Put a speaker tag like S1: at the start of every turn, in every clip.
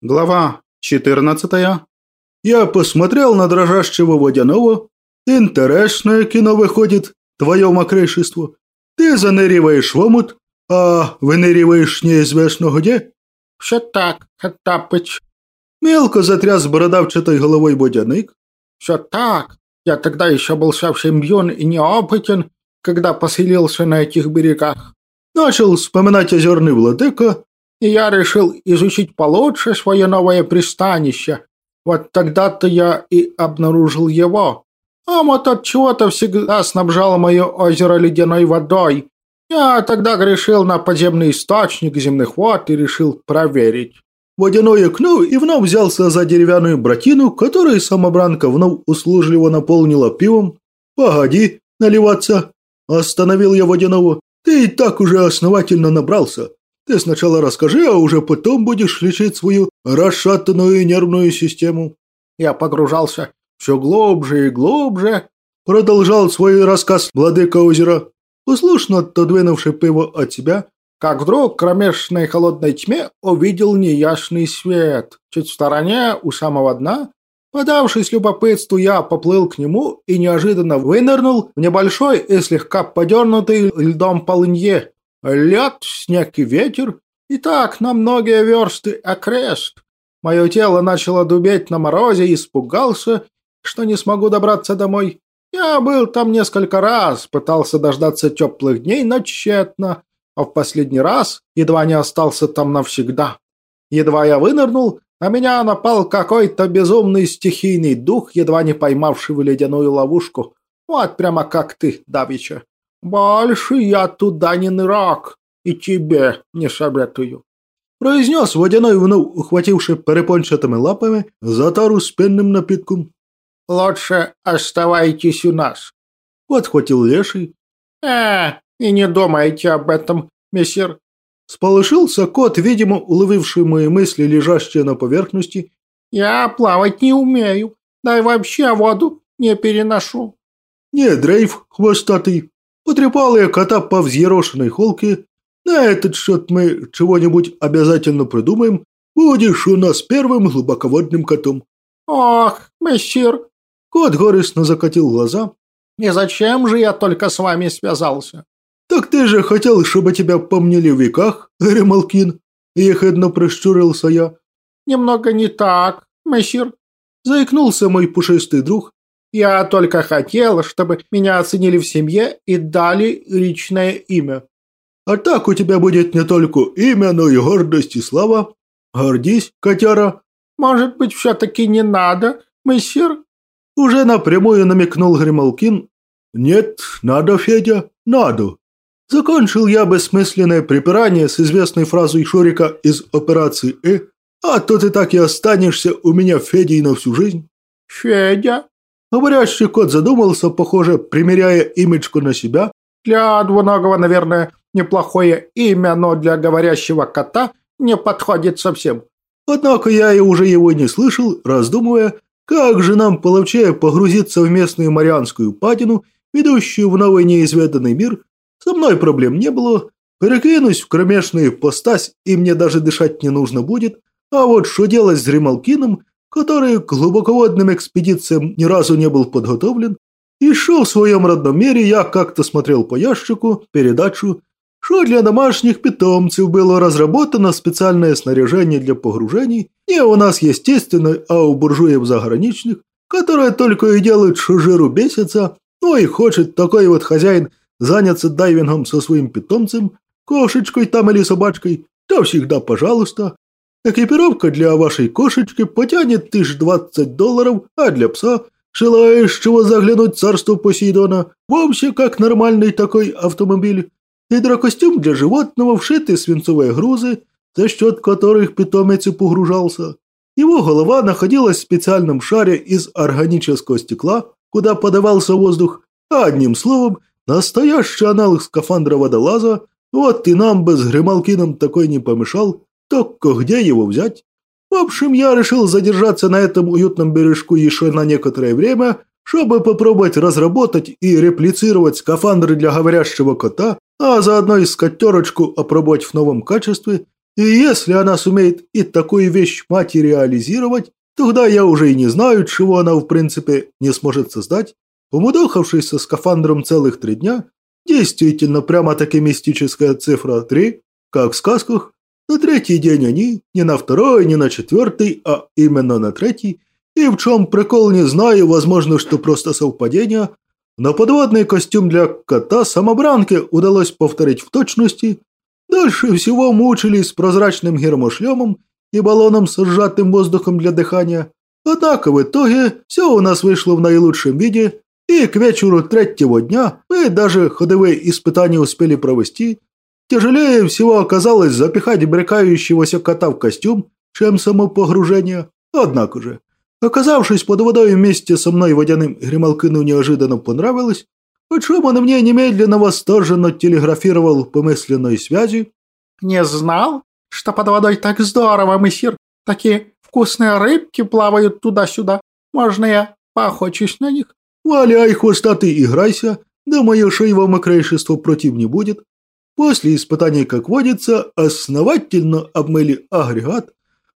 S1: Глава 14. Я посмотрел на дрожащего водяного. Интересное кино выходит, твое мокрейшество. Ты заныриваешь в омут, а выныриваешь неизвестно где.
S2: Все так, Хаттапыч.
S1: Мелко затряс бородавчатой головой водяник.
S2: Все так. Я тогда еще был совсем юн и неопытен, когда поселился на этих берегах.
S1: Начал вспоминать озерный владыка,
S2: и я решил изучить получше свое новое пристанище. Вот тогда-то я и обнаружил его. А вот от чего-то всегда снабжал мое озеро ледяной водой. Я тогда грешил на подземный источник земных вод и решил проверить.
S1: Водяной окно и вновь взялся за деревянную братину, которую самобранка вновь услужливо наполнила пивом. «Погоди, наливаться!» Остановил я водяного. «Ты и так уже основательно набрался. Ты сначала расскажи, а уже потом будешь лечить свою расшатанную нервную систему».
S2: Я погружался все глубже и глубже,
S1: продолжал свой рассказ владыка озера, послушно отодвинувший пиво от себя,
S2: как вдруг в кромешной холодной тьме увидел неясный свет. Чуть в стороне, у самого дна, подавшись любопытству, я поплыл к нему и неожиданно вынырнул в небольшой и слегка подернутый льдом полынье. Лед, снег и ветер. И так на многие версты окрест. Мое тело начало дубеть на морозе и испугался, что не смогу добраться домой. Я был там несколько раз, пытался дождаться теплых дней, но тщетно, а в последний раз едва не остался там навсегда. Едва я вынырнул, на меня напал какой-то безумный стихийный дух, едва не поймавший в ледяную ловушку. Вот прямо как ты, Давича. «Больше я туда не нырок, и тебе не советую», –
S1: произнес водяной вновь, ухвативший перепончатыми лапами за тару с пенным напитком.
S2: «Лучше оставайтесь у нас», –
S1: подхватил леший.
S2: «Э, и не думайте об этом, мессир».
S1: Сполошился кот, видимо, уловивший мои мысли, лежащие на поверхности.
S2: «Я плавать не умею, да и вообще воду не переношу».
S1: «Не дрейф, хвостатый», Потрепал я кота по взъерошенной холке. На этот счет мы чего-нибудь обязательно придумаем. Будешь у нас первым глубоководным котом.
S2: Ох, мессир.
S1: Кот горестно закатил глаза.
S2: И зачем же я только с вами связался?
S1: Так ты же хотел, чтобы тебя помнили в веках, Ремалкин. Ехидно прищурился я.
S2: Немного не так, мессир.
S1: Заикнулся мой пушистый друг,
S2: я только хотел, чтобы меня оценили в семье и дали личное имя.
S1: А так у тебя будет не только имя, но и гордость и слава. Гордись, котяра.
S2: Может быть, все-таки не надо, мессир?
S1: Уже напрямую намекнул Грималкин. Нет, надо, Федя, надо. Закончил я бессмысленное припирание с известной фразой Шурика из операции «Э», а то ты так и останешься у меня Федей на всю жизнь.
S2: Федя?
S1: Говорящий кот задумался, похоже, примеряя имечку на себя.
S2: Для двуногого, наверное, неплохое имя, но для говорящего кота не подходит совсем.
S1: Однако я и уже его не слышал, раздумывая, как же нам половчее погрузиться в местную Марианскую падину, ведущую в новый неизведанный мир. Со мной проблем не было. Перекинусь в кромешную постась, и мне даже дышать не нужно будет. А вот что делать с Ремалкиным, который к глубоководным экспедициям ни разу не был подготовлен, еще в своем родном мире я как-то смотрел по ящику передачу, что для домашних питомцев было разработано специальное снаряжение для погружений, не у нас естественно, а у буржуев заграничных, которые только и делают, что жиру бесится, ну и хочет такой вот хозяин заняться дайвингом со своим питомцем, кошечкой там или собачкой, то всегда пожалуйста, Экипировка для вашей кошечки потянет тысяч двадцать долларов, а для пса, желающего заглянуть в царство Посейдона, вовсе как нормальный такой автомобиль. Гидрокостюм для животного, вшитые свинцовые грузы, за счет которых питомец и погружался. Его голова находилась в специальном шаре из органического стекла, куда подавался воздух, а одним словом, настоящий аналог скафандра водолаза, вот и нам бы с Грималкином такой не помешал, только где его взять? В общем, я решил задержаться на этом уютном бережку еще на некоторое время, чтобы попробовать разработать и реплицировать скафандры для говорящего кота, а заодно и скатерочку опробовать в новом качестве. И если она сумеет и такую вещь материализировать, тогда я уже и не знаю, чего она в принципе не сможет создать. Умудохавшись со скафандром целых три дня, действительно прямо-таки мистическая цифра 3, как в сказках, на третий день они, не на второй, не на четвертый, а именно на третий, и в чем прикол не знаю, возможно, что просто совпадение, но подводный костюм для кота самобранке удалось повторить в точности. Дальше всего мучились с прозрачным гермошлемом и баллоном с сжатым воздухом для дыхания. Однако в итоге все у нас вышло в наилучшем виде, и к вечеру третьего дня мы даже ходовые испытания успели провести. Тяжелее всего оказалось запихать брекающегося кота в костюм, чем само погружение. Однако же, оказавшись под водой вместе со мной водяным Грималкину неожиданно понравилось, о чем он мне немедленно восторженно телеграфировал по мысленной связи.
S2: «Не знал, что под водой так здорово, мессир. Такие вкусные рыбки плавают туда-сюда. Можно я поохочусь на них?»
S1: Валяй, хвостатый, играйся, да мое шеево мокрейшество против не будет. После испытаний, как водится, основательно обмыли агрегат,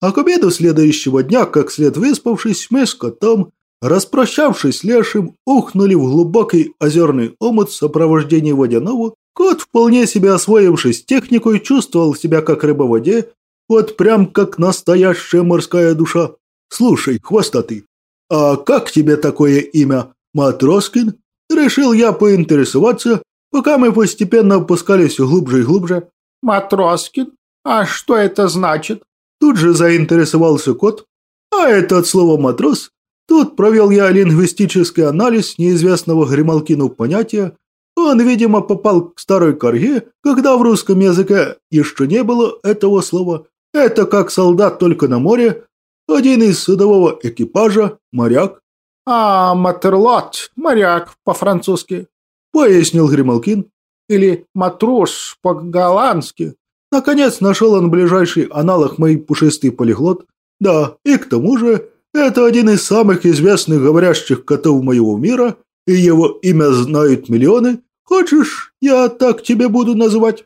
S1: а к обеду следующего дня, как след выспавшись, мы с котом, распрощавшись с Лешим, ухнули в глубокий озерный омут в сопровождении водяного. Кот, вполне себе освоившись техникой, чувствовал себя как рыба в воде, вот прям как настоящая морская душа. Слушай, хвостатый, а как тебе такое имя? Матроскин? Решил я поинтересоваться, пока мы постепенно опускались глубже и глубже.
S2: Матроскин? А что это значит?
S1: Тут же заинтересовался кот. А это от слова «матрос». Тут провел я лингвистический анализ неизвестного Грималкину понятия. Он, видимо, попал к старой корге, когда в русском языке еще не было этого слова. Это как солдат только на море, один из судового экипажа, моряк.
S2: «А, матерлот, моряк по-французски», —
S1: пояснил Грималкин.
S2: «Или матрос по-голландски».
S1: Наконец нашел он ближайший аналог мой пушистый полиглот. Да, и к тому же, это один из самых известных говорящих котов моего мира, и его имя знают миллионы. Хочешь, я так тебе буду называть?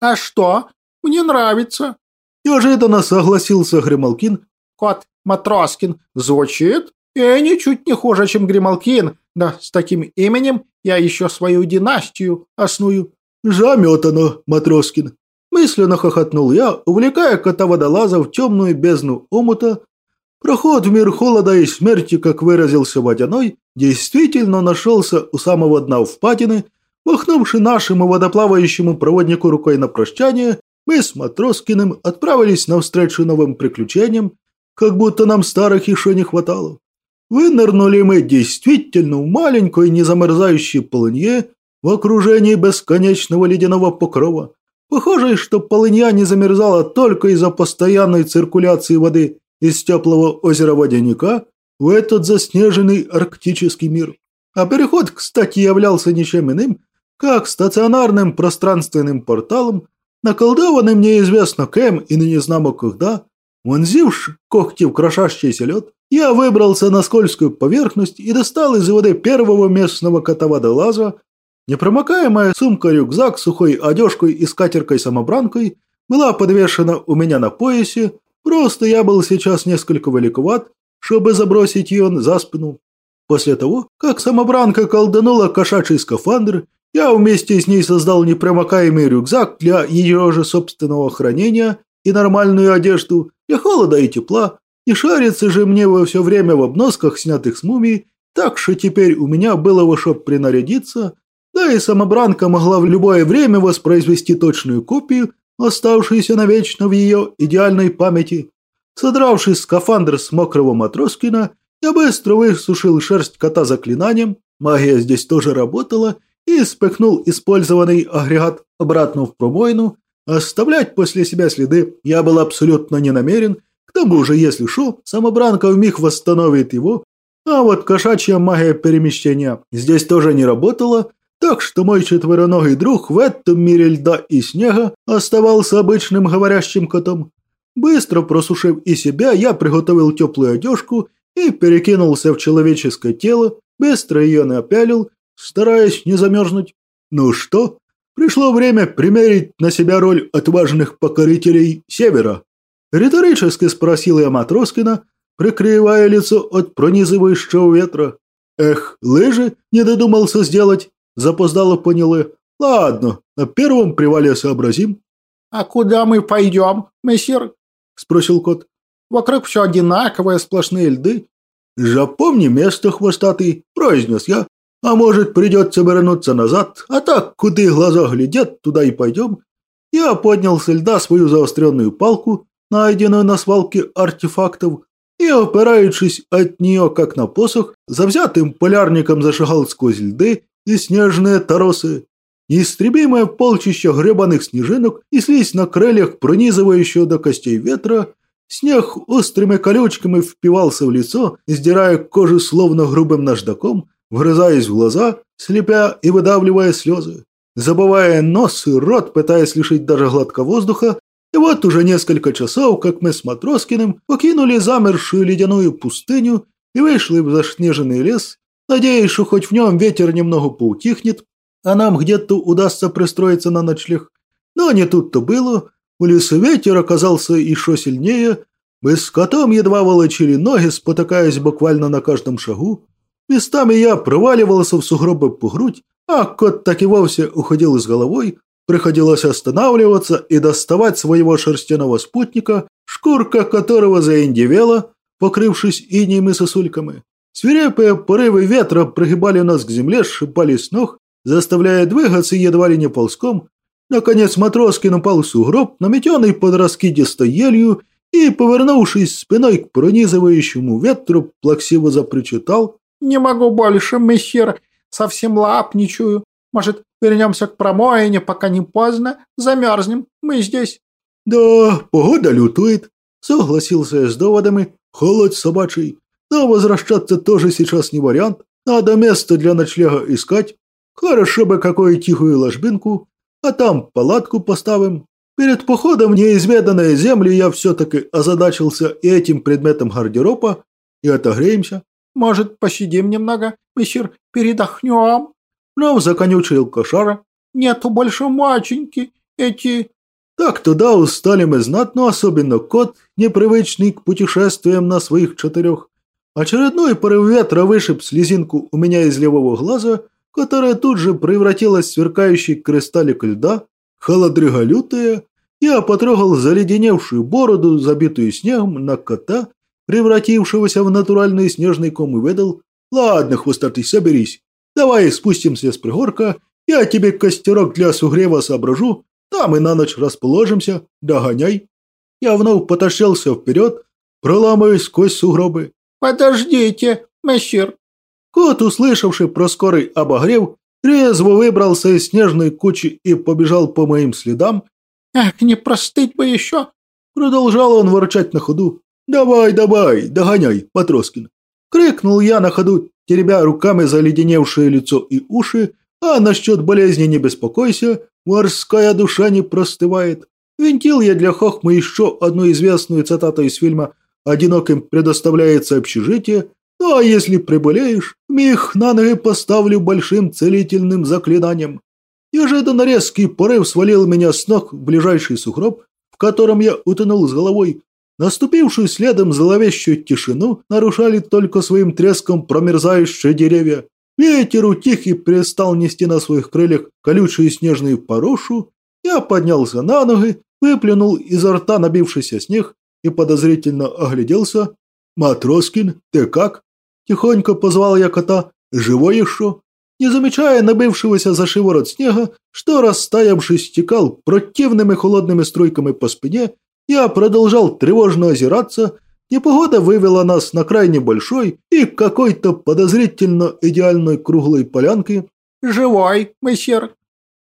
S2: А что? Мне нравится.
S1: Неожиданно согласился Грималкин.
S2: Кот Матроскин звучит и ничуть не хуже, чем Грималкин. Да с таким именем я еще свою династию осную».
S1: «Заметано, Матроскин!» Мысленно хохотнул я, увлекая кота-водолаза в темную бездну омута. Проход в мир холода и смерти, как выразился Водяной, действительно нашелся у самого дна впадины. Махнувши нашему водоплавающему проводнику рукой на прощание, мы с Матроскиным отправились навстречу новым приключениям, как будто нам старых еще не хватало. Вынырнули мы действительно в маленькой незамерзающей полынье в окружении бесконечного ледяного покрова. Похоже, что полынья не замерзала только из-за постоянной циркуляции воды из теплого озера Водяника в этот заснеженный арктический мир. А переход, кстати, являлся ничем иным, как стационарным пространственным порталом, наколдованным неизвестно кем и не знамо когда, вонзивши когти в крошащийся лед, я выбрался на скользкую поверхность и достал из воды первого местного кота-водолаза. Непромокаемая сумка-рюкзак с сухой одежкой и скатеркой-самобранкой была подвешена у меня на поясе, просто я был сейчас несколько великоват, чтобы забросить ее за спину. После того, как самобранка колданула кошачий скафандр, я вместе с ней создал непромокаемый рюкзак для ее же собственного хранения и нормальную одежду для холода и тепла, и шарится же мне во все время в обносках, снятых с мумии, так что теперь у меня было во что принарядиться, да и самобранка могла в любое время воспроизвести точную копию, оставшуюся навечно в ее идеальной памяти. Содравшись скафандр с мокрого Матроскина, я быстро высушил шерсть кота заклинанием, магия здесь тоже работала, и спихнул использованный агрегат обратно в пробоину. Оставлять после себя следы я был абсолютно не намерен – к тому же, если шо, самобранка вмиг восстановит его, а вот кошачья магия перемещения здесь тоже не работала, так что мой четвероногий друг в этом мире льда и снега оставался обычным говорящим котом. Быстро просушив и себя, я приготовил теплую одежку и перекинулся в человеческое тело, быстро ее напялил, стараясь не замерзнуть. Ну что, Пришло время примерить на себя роль отважных покорителей Севера. Риторически спросил я Матроскина, прикрывая лицо от пронизывающего ветра. Эх, лыжи не додумался сделать, запоздало поняла. Ладно, на первом привале сообразим.
S2: «А куда мы пойдем, мессир?» – спросил кот. «Вокруг все одинаковое, сплошные льды».
S1: «Запомни место, хвостатый», – произнес я. «А может, придется вернуться назад, а так, куда глаза глядят, туда и пойдем». Я поднял с льда свою заостренную палку, найденную на свалке артефактов, и, опираючись от нее, как на посох, завзятым полярником зашагал сквозь льды и снежные торосы. Неистребимое полчище гребаных снежинок неслись на крыльях пронизывающего до костей ветра, снег острыми колючками впивался в лицо, сдирая кожу словно грубым наждаком, вгрызаясь в глаза, слепя и выдавливая слезы. Забывая нос и рот, пытаясь лишить даже гладкого воздуха, и вот уже несколько часов, как мы с Матроскиным покинули замершую ледяную пустыню и вышли в заснеженный лес, надеясь, что хоть в нем ветер немного поутихнет, а нам где-то удастся пристроиться на ночлег. Но не тут-то было. У лесу ветер оказался еще сильнее. Мы с котом едва волочили ноги, спотыкаясь буквально на каждом шагу. Местами я проваливался в сугробы по грудь, а кот так и вовсе уходил из головой. Приходилось останавливаться и доставать своего шерстяного спутника, шкурка которого заиндивела, покрывшись инеем и сосульками. Свирепые порывы ветра пригибали нас к земле, сшибали с ног, заставляя двигаться едва ли не ползком. Наконец Матроскин упал в сугроб, наметенный под раскидистой елью, и, повернувшись спиной к пронизывающему ветру, плаксиво запричитал.
S2: «Не могу больше, мессир, совсем лапничаю. Может, вернемся к промоине, пока не поздно? Замерзнем, мы здесь».
S1: «Да, погода лютует», — согласился я с доводами. «Холод собачий. Но возвращаться тоже сейчас не вариант. Надо место для ночлега искать. Хорошо бы какую тихую ложбинку, а там палатку поставим. Перед походом в неизведанные земли я все-таки озадачился и этим предметом гардероба, и отогреемся.
S2: Может, посидим немного, мессир, передохнем?
S1: Но законючил кошара.
S2: Нету больше маченьки, эти...
S1: Так туда устали мы знатно, особенно кот, непривычный к путешествиям на своих четырех. Очередной порыв ветра вышиб слезинку у меня из левого глаза, которая тут же превратилась в сверкающий кристаллик льда, холодрыга лютая, я потрогал заледеневшую бороду, забитую снегом, на кота, превратившегося в натуральный снежный ком, и выдал «Ладно, хвостатый, соберись, давай спустимся с пригорка, я тебе костерок для сугрева соображу, там и на ночь расположимся, догоняй». Я вновь потащился вперед, проламываясь сквозь сугробы.
S2: «Подождите, мессир!»
S1: Кот, услышавший про скорый обогрев, резво выбрался из снежной кучи и побежал по моим следам.
S2: «Эх, не простыть бы еще!»
S1: Продолжал он ворчать на ходу. «Давай, давай, догоняй, Патроскин!» Крикнул я на ходу, теребя руками заледеневшее лицо и уши, а насчет болезни не беспокойся, морская душа не простывает. Винтил я для Хохмы еще одну известную цитату из фильма «Одиноким предоставляется общежитие», ну а если приболеешь, мих на ноги поставлю большим целительным заклинанием. Неожиданно резкий порыв свалил меня с ног в ближайший сугроб, в котором я утонул с головой. Наступившую следом зловещую тишину нарушали только своим треском промерзающие деревья. Ветер утих и перестал нести на своих крыльях колючую снежную порошу. Я поднялся на ноги, выплюнул изо рта набившийся снег и подозрительно огляделся. «Матроскин, ты как?» Тихонько позвал я кота. «Живой еще?» Не замечая набившегося за шиворот снега, что, растаявшись, стекал противными холодными струйками по спине, я продолжал тревожно озираться. Непогода вывела нас на крайне большой и какой-то подозрительно идеальной круглой полянке.
S2: «Живой, мессер!»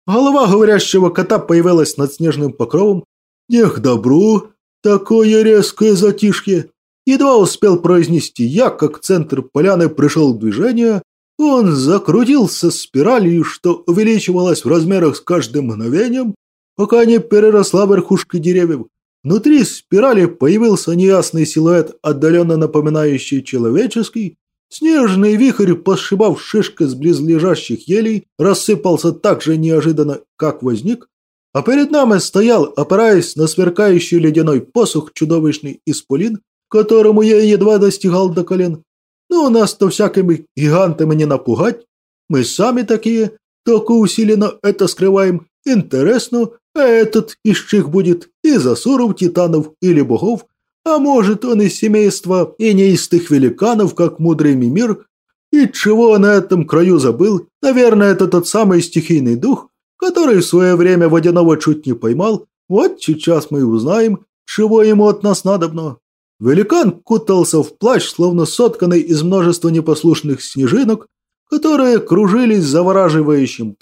S1: Голова говорящего кота появилась над снежным покровом. «Нех добру! Такое резкое затишье!» Едва успел произнести я, как центр поляны пришел в движение, он закрутился спиралью, что увеличивалась в размерах с каждым мгновением, пока не переросла верхушкой деревьев. Внутри спирали появился неясный силуэт, отдаленно напоминающий человеческий, Снежный вихрь, посшибав шишкой с близлежащих елей, рассыпался так же неожиданно, как возник, а перед нами стоял, опираясь на сверкающий ледяной посох чудовищный исполин, которому я едва достигал до колен. Ну, нас-то всякими гигантами не напугать. Мы сами такие, только усиленно это скрываем. Интересно, а этот из чих будет из асуров, титанов или богов, а может он из семейства и неистых великанов, как мудрый мимир, и чего на этом краю забыл? Наверное, это тот самый стихийный дух, который в свое время водяного чуть не поймал. Вот сейчас мы и узнаем, чего ему от нас надобно. Великан кутался в плащ, словно сотканный из множества непослушных снежинок, которые кружились в завораживающем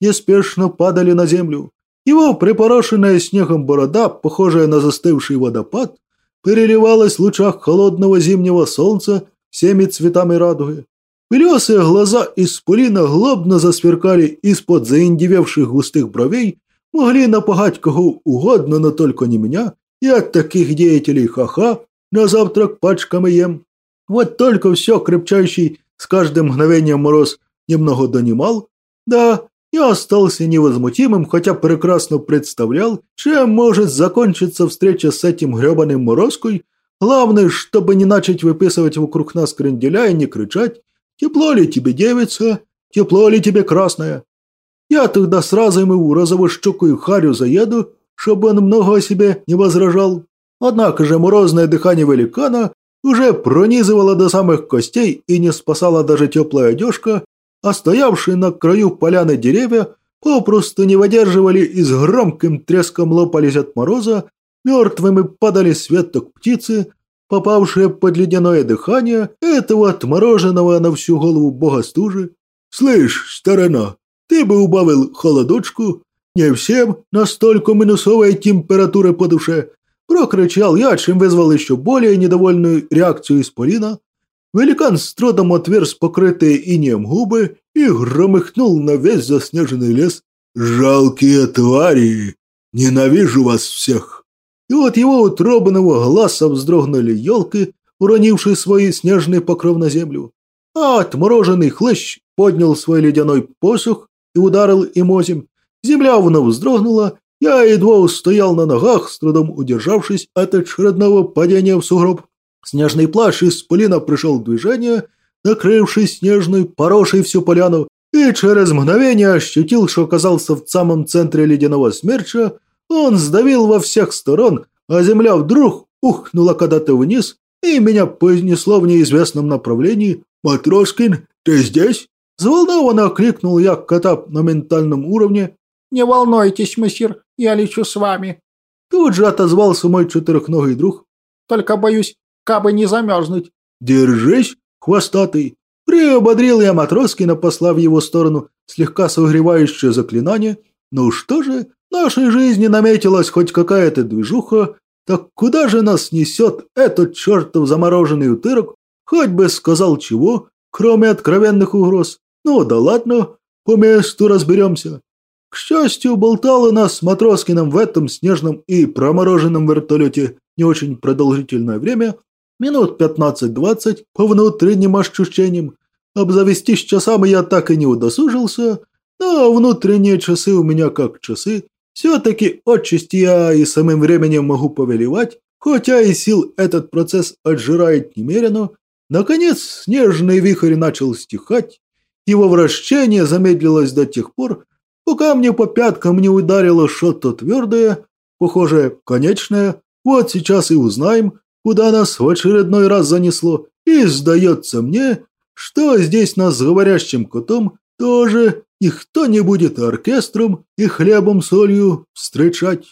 S1: неспешно падали на землю. Его припорошенная снегом борода, похожая на застывший водопад, переливалась в лучах холодного зимнего солнца всеми цветами радуги. Белесые глаза из пулина глобно засверкали из-под заиндевевших густых бровей, могли напугать кого угодно, но только не меня, и от таких деятелей ха-ха на завтрак пачками ем. Вот только все крепчайший с каждым мгновением мороз немного донимал. Да, я остался невозмутимым, хотя прекрасно представлял, чем может закончиться встреча с этим гребаным морозкой. Главное, чтобы не начать выписывать вокруг нас кренделя и не кричать «Тепло ли тебе, девица? Тепло ли тебе, красная?» Я тогда сразу ему розовощекую харю заеду, чтобы он много о себе не возражал. Однако же морозное дыхание великана уже пронизывало до самых костей и не спасала даже теплая одежка, а стоявшие на краю поляны деревья попросту не выдерживали и с громким треском лопались от мороза, мертвыми падали с веток птицы, попавшие под ледяное дыхание этого отмороженного на всю голову бога стужи. «Слышь, старина, ты бы убавил холодочку, не всем настолько минусовая температура по душе», прокричал я, чем вызвал еще более недовольную реакцию Исполина. Великан с трудом отверз покрытые инеем губы и громыхнул на весь заснеженный лес. «Жалкие твари! Ненавижу вас всех!» И от его утробного глаза вздрогнули елки, уронившие свой снежный покров на землю. А отмороженный хлыщ поднял свой ледяной посох и ударил им озимь. Земля вновь вздрогнула, я едва устоял на ногах, с трудом удержавшись от очередного падения в сугроб. Снежный плащ из пылина пришел в движение, накрывшись снежной, порошей всю поляну, и через мгновение ощутил, что оказался в самом центре ледяного смерча, он сдавил во всех сторон, а земля вдруг ухнула когда-то вниз, и меня понесло в неизвестном направлении. «Матроскин, ты здесь?» Заволнованно окликнул я кота на ментальном уровне.
S2: «Не волнуйтесь, мессир, я лечу с вами».
S1: Тут же отозвался мой четырехногий друг.
S2: «Только боюсь, кабы не замерзнуть».
S1: «Держись, хвостатый!» Приободрил я Матроскина, послав в его сторону слегка согревающее заклинание. «Ну что же, в нашей жизни наметилась хоть какая-то движуха, так куда же нас несет этот чертов замороженный утырок? Хоть бы сказал чего, кроме откровенных угроз. Ну да ладно, по месту разберемся». К счастью, болтало нас с Матроскиным в этом снежном и промороженном вертолете не очень продолжительное время, минут 15-20 по внутренним ощущениям. Обзавестись часами я так и не удосужился, но внутренние часы у меня как часы. Все-таки отчасти я и самым временем могу повелевать, хотя и сил этот процесс отжирает немерено. Наконец снежный вихрь начал стихать, его вращение замедлилось до тех пор, пока мне по пяткам не ударило что-то твердое, похожее, конечное. Вот сейчас и узнаем, куда нас в очередной раз занесло. И сдается мне, что здесь нас с говорящим котом тоже никто не будет оркестром и хлебом солью встречать.